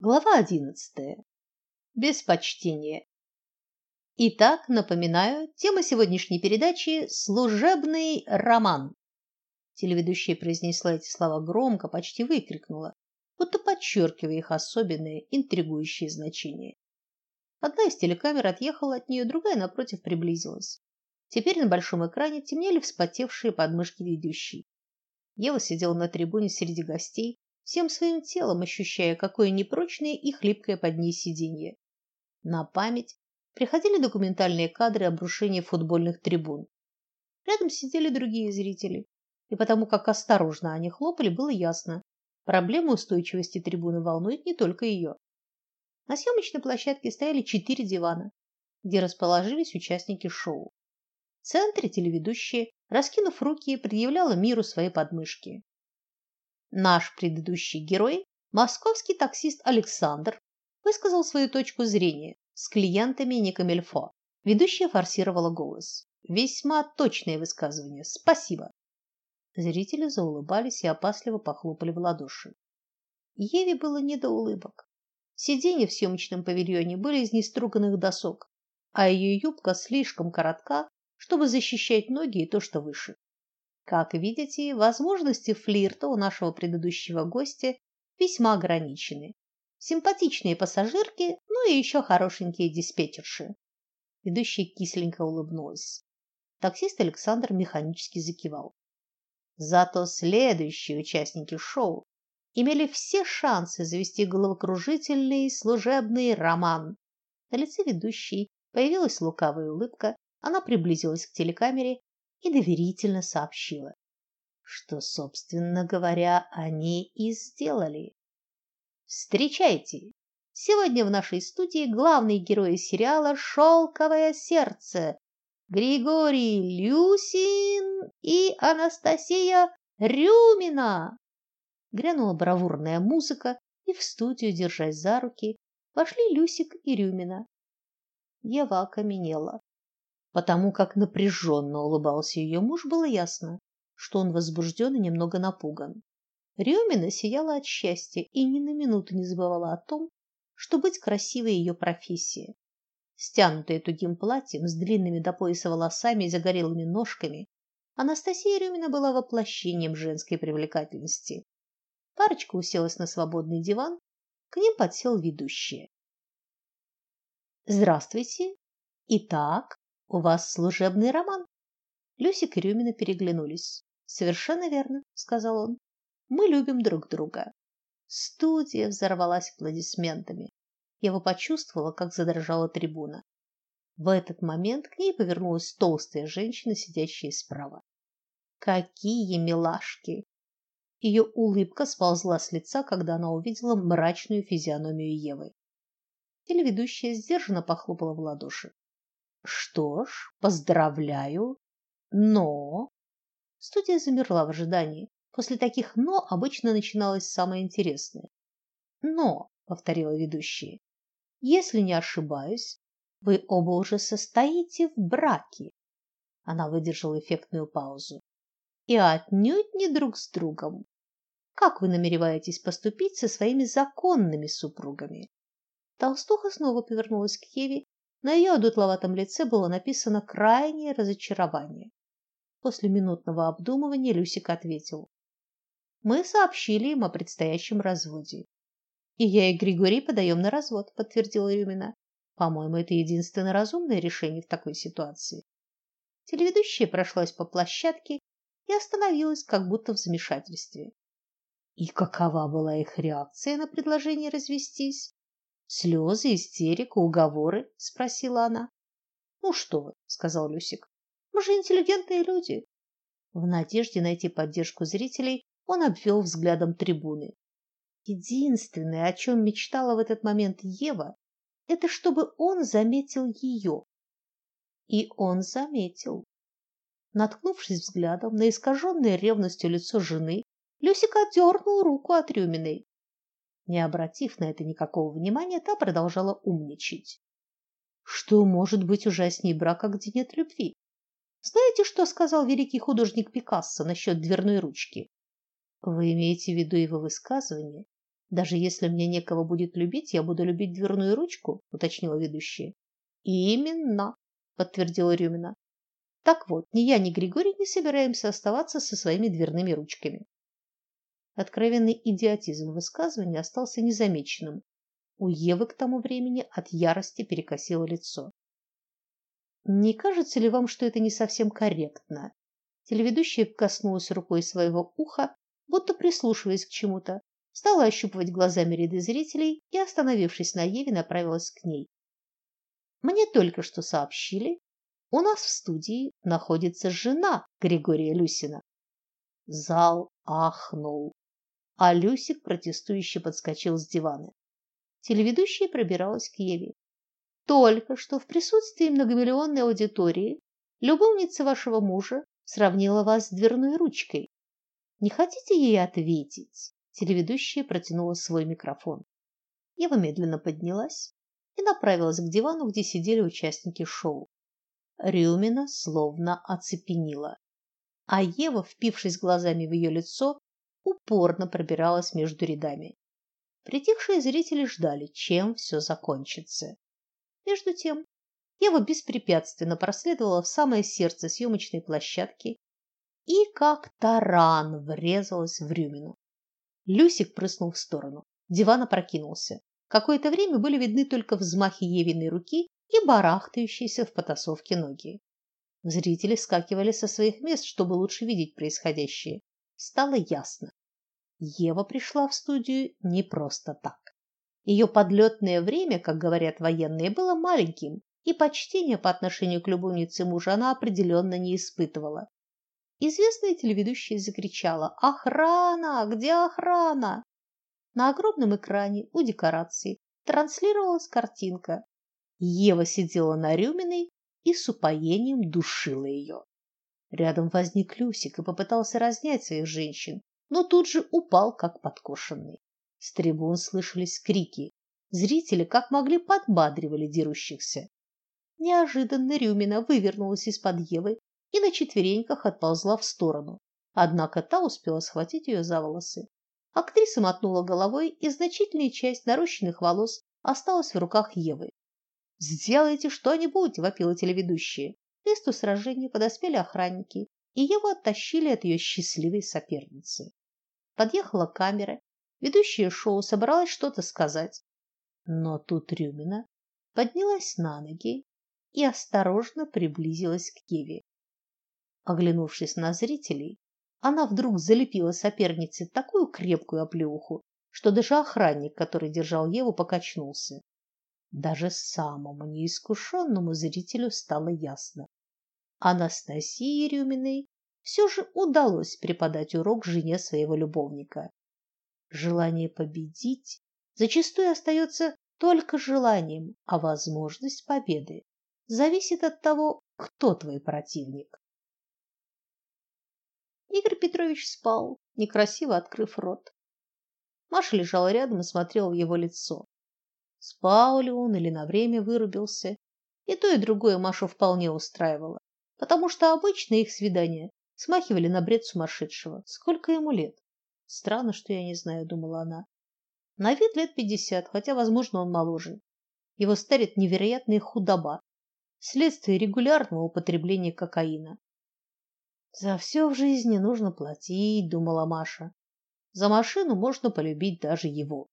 Глава одиннадцатая. Без почтения. Итак, напоминаю, тема сегодняшней передачи служебный роман. Телеведущая произнесла эти слова громко, почти выкрикнула, будто подчеркивая их особенное, интригующее значение. Одна из телекамер отъехала от нее, другая напротив приблизилась. Теперь на большом экране темнели вспотевшие подмышки ведущей. Ева сидела на трибуне среди гостей, всем своим телом ощущая, какое непрочное и хлипкое под ней сиденье. На память приходили документальные кадры обрушения футбольных трибун. Рядом сидели другие зрители, и потому как осторожно они хлопали, было ясно, проблема устойчивости трибуны волнует не только ее. На съемочной площадке стояли четыре дивана, где расположились участники шоу. В центре телеведущая, раскинув руки, предъявляла миру свои подмышки. Наш предыдущий герой, московский таксист Александр, высказал свою точку зрения. С клиентами не камельфо. Ведущая форсировала голос. Весьма точное высказывание. Спасибо. Зрители заулыбались и опасливо похлопали в ладоши. Еве было не до улыбок. Сиденья в съемочном павильоне были из неструганных досок, а ее юбка слишком коротка, чтобы защищать ноги и то, что выше. Как видите, возможности флирта у нашего предыдущего гостя весьма ограничены. Симпатичные пассажирки, ну и еще хорошенькие диспетчерши. Ведущая кисленько улыбнулась. Таксист Александр механически закивал. Зато следующие участники шоу имели все шансы завести головокружительный служебный роман. На лице ведущей появилась лукавая улыбка, она приблизилась к телекамере и доверительно сообщила, что, собственно говоря, они и сделали. Встречайте! Сегодня в нашей студии главный герой сериала «Шелковое сердце» Григорий Люсин и Анастасия Рюмина. Грянула бравурная музыка, и в студию, держась за руки, вошли Люсик и Рюмина. Ева окаменела. Потому как напряженно улыбался ее муж, было ясно, что он возбужден и немного напуган. Рюмина сияла от счастья и ни на минуту не забывала о том, что быть красивой ее профессия. Стянутая тугим платьем с длинными до пояса волосами и загорелыми ножками, Анастасия Рюмина была воплощением женской привлекательности. Парочка уселась на свободный диван, к ним подсел ведущий. Здравствуйте. Итак, у вас служебный роман? Люсик и Рюмина переглянулись. Совершенно верно, сказал он. Мы любим друг друга. Студия взорвалась аплодисментами. Ева почувствовала, как задрожала трибуна. В этот момент к ней повернулась толстая женщина, сидящая справа. Какие милашки! Ее улыбка сползла с лица, когда она увидела мрачную физиономию Евы. Телеведущая сдержанно похлопала в ладоши. Что ж, поздравляю. Но студия замерла в ожидании. После таких но обычно начиналось самое интересное. Но, повторила ведущая. Если не ошибаюсь, вы оба уже состоите в браке. Она выдержала эффектную паузу. И отнюдь не друг с другом. Как вы намереваетесь поступить со своими законными супругами? Толстуха снова повернулась к Еве на ее одутловатом лице было написано крайнее разочарование. После минутного обдумывания Люсик ответил: "Мы сообщили им о предстоящем разводе. И я и Григорий подаем на развод", подтвердила Рюмина. "По-моему, это единственное разумное решение в такой ситуации". Телеведущая прошлась по площадке и остановилась, как будто в замешательстве. И какова была их реакция на предложение развестись? Слезы, истерика, уговоры, спросила она. Ну что вы, сказал Люсик. Мы же интеллигентные люди. В надежде найти поддержку зрителей, он обвел взглядом трибуны. Единственное, о чем мечтала в этот момент Ева, это чтобы он заметил ее. И он заметил. Наткнувшись взглядом на искаженное ревностью лицо жены, Люсик отдернул руку от Рюминой. Не обратив на это никакого внимания, та продолжала умничать. Что может быть ужаснее брака, где нет любви? Знаете, что сказал великий художник Пикассо насчет дверной ручки? Вы имеете в виду его высказывание? Даже если мне некого будет любить, я буду любить дверную ручку, уточнила ведущая. Именно, подтвердила Рюмина. Так вот, ни я, ни Григорий не собираемся оставаться со своими дверными ручками. Откровенный идиотизм высказывания остался незамеченным. У Евы к тому времени от ярости перекосило лицо. Не кажется ли вам, что это не совсем корректно? Телеведущая коснулась рукой своего уха, будто прислушиваясь к чему-то, стала ощупывать глазами ряды зрителей и, остановившись на Еве, направилась к ней. Мне только что сообщили, у нас в студии находится жена Григория Люсина. Зал ахнул, а Люсик протестующе подскочил с дивана. Телеведущая пробиралась к Еве. Только что в присутствии многомиллионной аудитории любовница вашего мужа сравнила вас с дверной ручкой. Не хотите ей ответить? Телеведущая протянула свой микрофон. Ева медленно поднялась и направилась к дивану, где сидели участники шоу. Рюмина словно оцепенела, а Ева, впившись глазами в ее лицо, упорно пробиралась между рядами. Притихшие зрители ждали, чем все закончится. Между тем, Ева беспрепятственно проследовала в самое сердце съемочной площадки и как таран врезалась в Рюмину. Люсик прыснул в сторону. Диван опрокинулся. Какое-то время были видны только взмахи Евиной руки и барахтающиеся в потасовке ноги. Зрители скакивали со своих мест, чтобы лучше видеть происходящее. Стало ясно. Ева пришла в студию не просто так. Ее подлетное время, как говорят военные, было маленьким, и почтения по отношению к любовнице мужа она определенно не испытывала. Известная телеведущая закричала: "Охрана! Где охрана?" На огромном экране у декорации транслировалась картинка. Ева сидела на Рюминой и с упоением душила ее. Рядом возник Люсик и попытался разнять своих женщин, но тут же упал как подкошенный. С трибун слышались крики. Зрители как могли подбадривали дерущихся. Неожиданно Рюмина вывернулась из-под Евы и на четвереньках отползла в сторону. Однако та успела схватить ее за волосы. Актриса мотнула головой, и значительная часть нарощенных волос осталась в руках Евы. "Сделайте что-нибудь", вопила телеведущая. К месту сражения подоспели охранники, и Еву оттащили от ее счастливой соперницы. Подъехала камера, ведущая шоу собралась что-то сказать, но тут Рюмина поднялась на ноги и осторожно приблизилась к Еве. Оглянувшись на зрителей, она вдруг залепила сопернице такую крепкую оплеуху, что даже охранник, который держал Еву, покачнулся. Даже самому неискушенному зрителю стало ясно. Анастасии Рюминой все же удалось преподать урок жене своего любовника. Желание победить зачастую остается только желанием, а возможность победы зависит от того, кто твой противник. Игорь Петрович спал, некрасиво открыв рот. Маша лежала рядом и смотрела в его лицо. Спал ли он или на время вырубился? И то, и другое Машу вполне устраивало, потому что обычно их свидания смахивали на бред сумасшедшего. Сколько ему лет? Странно, что я не знаю, думала она. На вид лет пятьдесят, хотя, возможно, он моложе. Его старит невероятная худоба, следствие регулярного употребления кокаина. За все в жизни нужно платить, думала Маша. За машину можно полюбить даже его.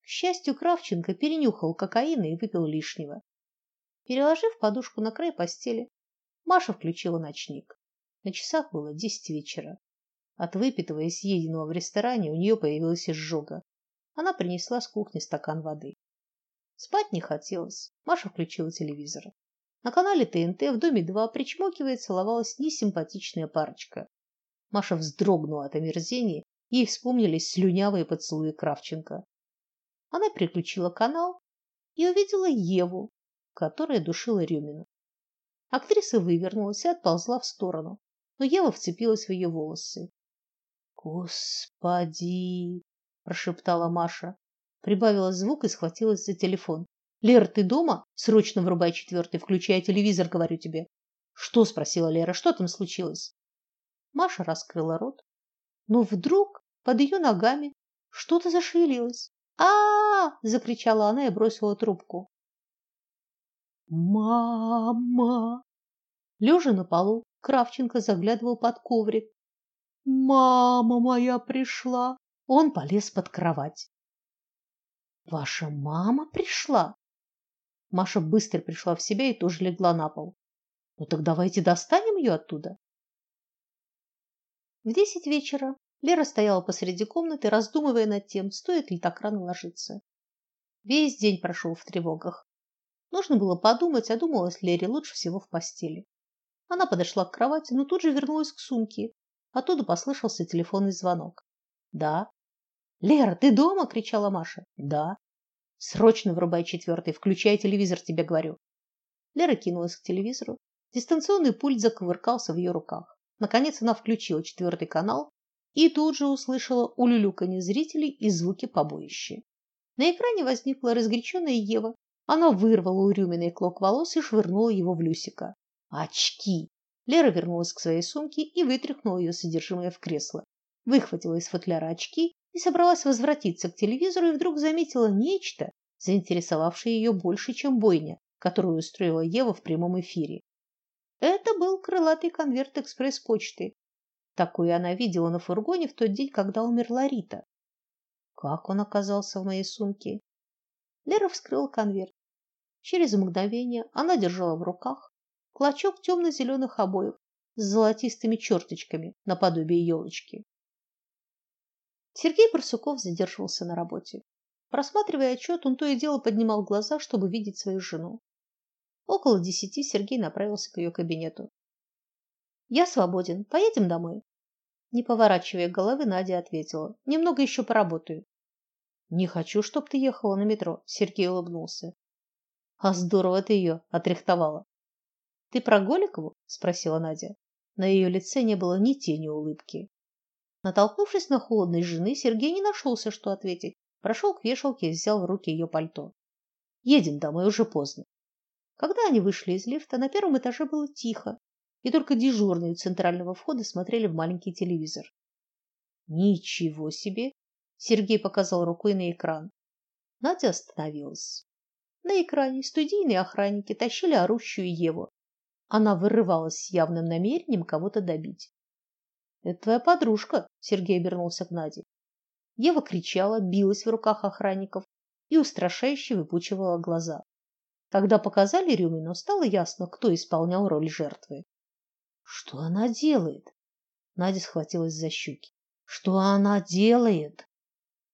К счастью, Кравченко перенюхал кокаина и выпил лишнего. Переложив подушку на край постели, Маша включила ночник. На часах было десять вечера. От выпитого и съеденного в ресторане у нее появилась изжога. Она принесла с кухни стакан воды. Спать не хотелось. Маша включила телевизор. На канале ТНТ в доме 2 причмокивая целовалась несимпатичная парочка. Маша вздрогнула от омерзения, ей вспомнились слюнявые поцелуи Кравченко. Она переключила канал и увидела Еву, которая душила Рюмину. Актриса вывернулась и отползла в сторону, но Ева вцепилась в ее волосы. "Господи", прошептала Маша, прибавила звук и схватилась за телефон. Лера, ты дома? Срочно врубай четвертый, включай телевизор, говорю тебе. Что? спросила Лера. Что там случилось? Маша раскрыла рот, но вдруг под ее ногами Что-то зашевелилось. А, -а, -а, закричала она и бросила трубку. Мама! Лежа на полу, Кравченко заглядывал под коврик. Мама моя пришла. Он полез под кровать. Ваша мама пришла? Маша быстро пришла в себя и тоже легла на пол. Ну так давайте достанем ее оттуда. В десять вечера Лера стояла посреди комнаты, раздумывая над тем, стоит ли так рано ложиться. Весь день прошел в тревогах. Нужно было подумать, а думалось Лере лучше всего в постели. Она подошла к кровати, но тут же вернулась к сумке. Оттуда послышался телефонный звонок. Да. Лера, ты дома? кричала Маша. Да. Срочно врубай четвертый, включай телевизор, тебе говорю. Лера кинулась к телевизору. Дистанционный пульт закувыркался в ее руках. Наконец она включила четвертый канал и тут же услышала улюлюканье зрителей и звуки побоища. На экране возникла разгоряченная Ева. Она вырвала у Рюминой клок волос и швырнула его в Люсика. Очки. Лера вернулась к своей сумке и вытряхнула ее содержимое в кресло. Выхватила из футляра очки и собралась возвратиться к телевизору и вдруг заметила нечто, заинтересовавшее ее больше, чем бойня, которую устроила Ева в прямом эфире. Это был крылатый конверт экспресс-почты. Такой она видела на фургоне в тот день, когда умерла Рита. Как он оказался в моей сумке? Лера вскрыла конверт. Через мгновение она держала в руках клочок темно-зеленых обоев с золотистыми черточками наподобие елочки. Сергей Барсуков задерживался на работе. Просматривая отчет, он то и дело поднимал глаза, чтобы видеть свою жену. Около десяти Сергей направился к ее кабинету. Я свободен. Поедем домой. Не поворачивая головы, Надя ответила: "Немного еще поработаю". "Не хочу, чтоб ты ехала на метро", Сергей улыбнулся. "А здорово ты ее отрихтовала". "Ты про Голикову?" спросила Надя. На ее лице не было ни тени улыбки. Натолкнувшись на холодной жены, Сергей не нашелся, что ответить. Прошел к вешалке и взял в руки ее пальто. "Едем домой, уже поздно". Когда они вышли из лифта, на первом этаже было тихо, и только дежурные у центрального входа смотрели в маленький телевизор. Ничего себе, Сергей показал рукой на экран. Надя остановилась. На экране студийные охранники тащили орущую Еву. Она вырывалась с явным намерением кого-то добить. Это твоя подружка, Сергей обернулся к Наде. Ева кричала, билась в руках охранников и устрашающе выпучивала глаза. Когда показали Рюмину, стало ясно, кто исполнял роль жертвы. Что она делает? Надя схватилась за щеки. Что она делает?